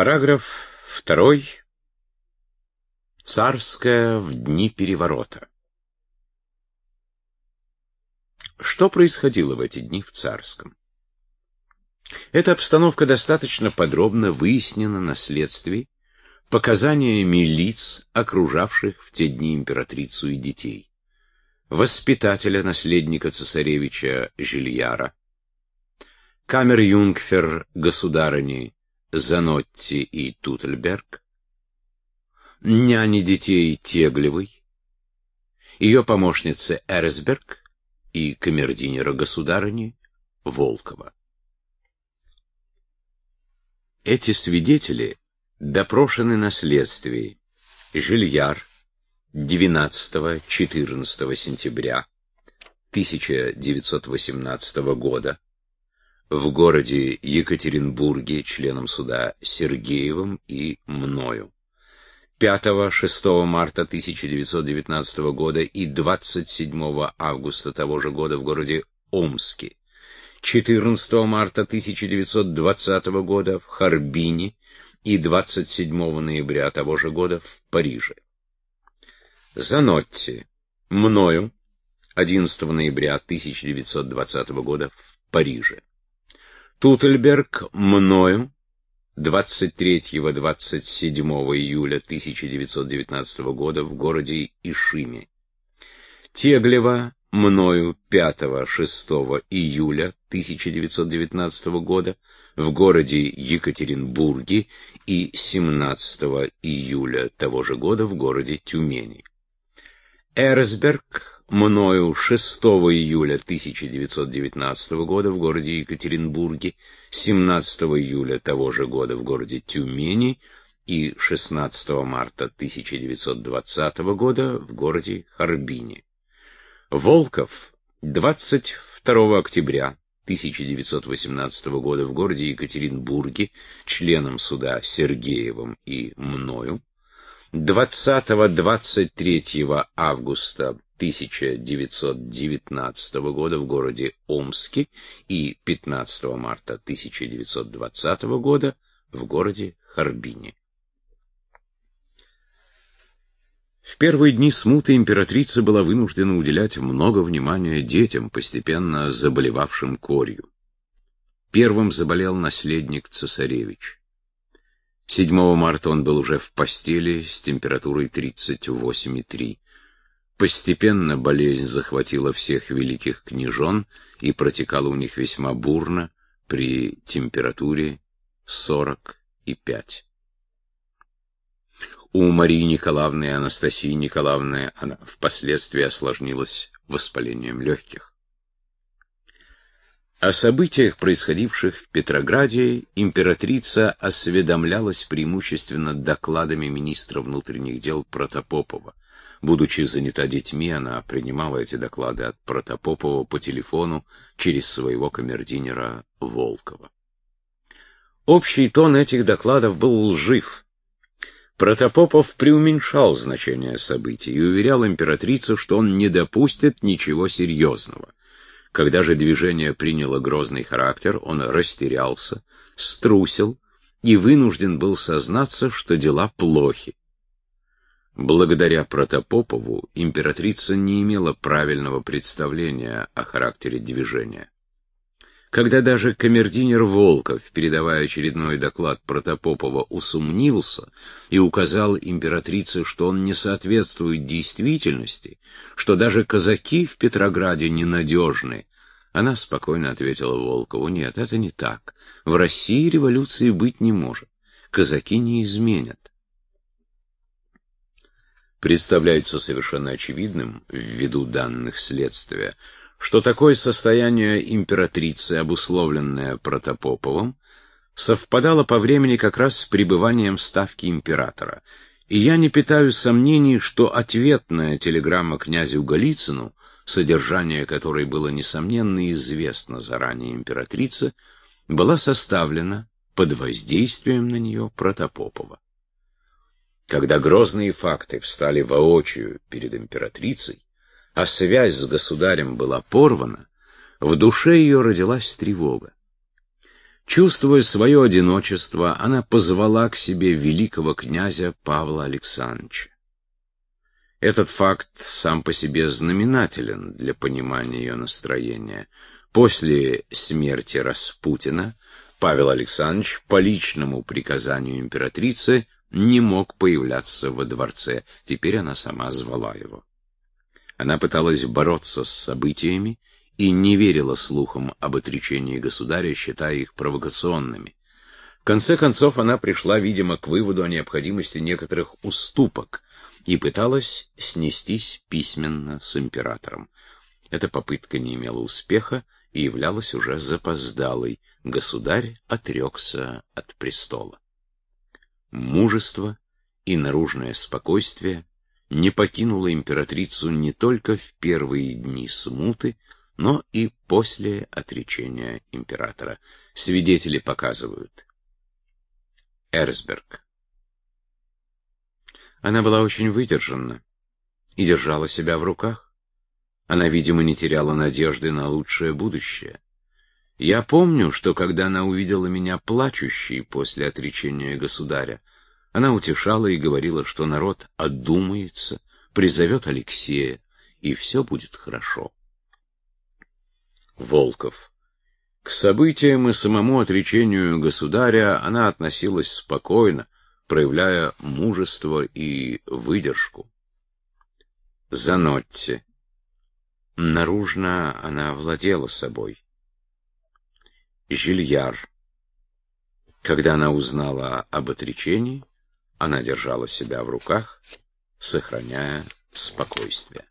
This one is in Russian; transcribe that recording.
Параграф 2. Царская в дни переворота. Что происходило в эти дни в Царском? Эта обстановка достаточно подробно выяснена на следствии показаниями лиц, окружавших в те дни императрицу и детей. Воспитателя наследника цесаревича Жильяра, камер-юнгфер государыни Занотти и Тутельберг, няни детей Теглевой, ее помощницы Эрсберг и камердинера государыни Волкова. Эти свидетели допрошены на следствии. Жильяр 12-14 сентября 1918 года в городе Екатеринбурге членом суда Сергеевым и мною. 5-6 марта 1919 года и 27 августа того же года в городе Омске. 14 марта 1920 года в Харбине и 27 ноября того же года в Париже. Занотти. Мною. 11 ноября 1920 года в Париже. Тутельберг мною 23-27 июля 1919 года в городе Ишиме. Теглева мною 5-6 июля 1919 года в городе Екатеринбурге и 17 июля того же года в городе Тюмени. Эрсберг мною 6 июля 1919 года в городе Екатеринбурге, 17 июля того же года в городе Тюмени и 16 марта 1920 года в городе Харбине. Волков 22 октября 1918 года в городе Екатеринбурге членом суда Сергеевым и мною, 20-23 августа 1919 года в городе Омске и 15 марта 1920 года в городе Харбине. В первые дни смуты императрица была вынуждена уделять много внимания детям, постепенно заболевавшим корью. Первым заболел наследник цесаревич. 7 марта он был уже в постели с температурой 38,3. Постепенно болезнь захватила всех великих княжон и протекала у них весьма бурно при температуре 45. У Марии Николаевны и Анастасии Николаевны она впоследствии осложнилась воспалением легких. О событиях, происходивших в Петрограде, императрица осведомлялась преимущественно докладами министра внутренних дел Протопопова. Будучи занята детьми, она принимала эти доклады от Протопопова по телефону через своего камердинера Волкова. Общий тон этих докладов был лжив. Протопопов преуменьшал значение событий и уверял императрицу, что он не допустит ничего серьезного. Когда же движение приняло грозный характер, он растерялся, струсил и вынужден был сознаться, что дела плохи. Благодаря Протопопову императрица не имела правильного представления о характере движения. Когда даже камердинер Волков, передавая очередной доклад Протопопова, усомнился и указал императрице, что он не соответствует действительности, что даже казаки в Петрограде ненадежны, она спокойно ответила Волкову, нет, это не так. В России революции быть не может. Казаки не изменят. Представляется совершенно очевидным, ввиду данных следствия, что такое состояние императрицы, обусловленное Протопоповым, совпадало по времени как раз с пребыванием ставки императора, и я не питаю сомнений, что ответная телеграмма князю Голицыну, содержание которой было несомненно известно заранее императрице, была составлена под воздействием на нее Протопопова. Когда грозные факты встали воочию перед императрицей, а связь с государем была порвана, в душе ее родилась тревога. Чувствуя свое одиночество, она позвала к себе великого князя Павла Александровича. Этот факт сам по себе знаменателен для понимания ее настроения. После смерти Распутина Павел Александрович по личному приказанию императрицы не мог появляться во дворце. Теперь она сама звала его. Она пыталась бороться с событиями и не верила слухам об отречении государя, считая их провокационными. В конце концов, она пришла, видимо, к выводу о необходимости некоторых уступок и пыталась снестись письменно с императором. Эта попытка не имела успеха и являлась уже запоздалой. Государь отрекся от престола. Мужество и наружное спокойствие не покинуло императрицу не только в первые дни смуты, но и после отречения императора. Свидетели показывают. Эрсберг. Она была очень выдержана и держала себя в руках. Она, видимо, не теряла надежды на лучшее будущее. Я помню, что когда она увидела меня плачущей после отречения государя, она утешала и говорила, что народ одумается, призовет Алексея, и все будет хорошо. Волков. К событиям и самому отречению государя она относилась спокойно, проявляя мужество и выдержку. Занотти. Наружно она владела собой. Жильяр. Когда она узнала об отречении, она держала себя в руках, сохраняя спокойствие.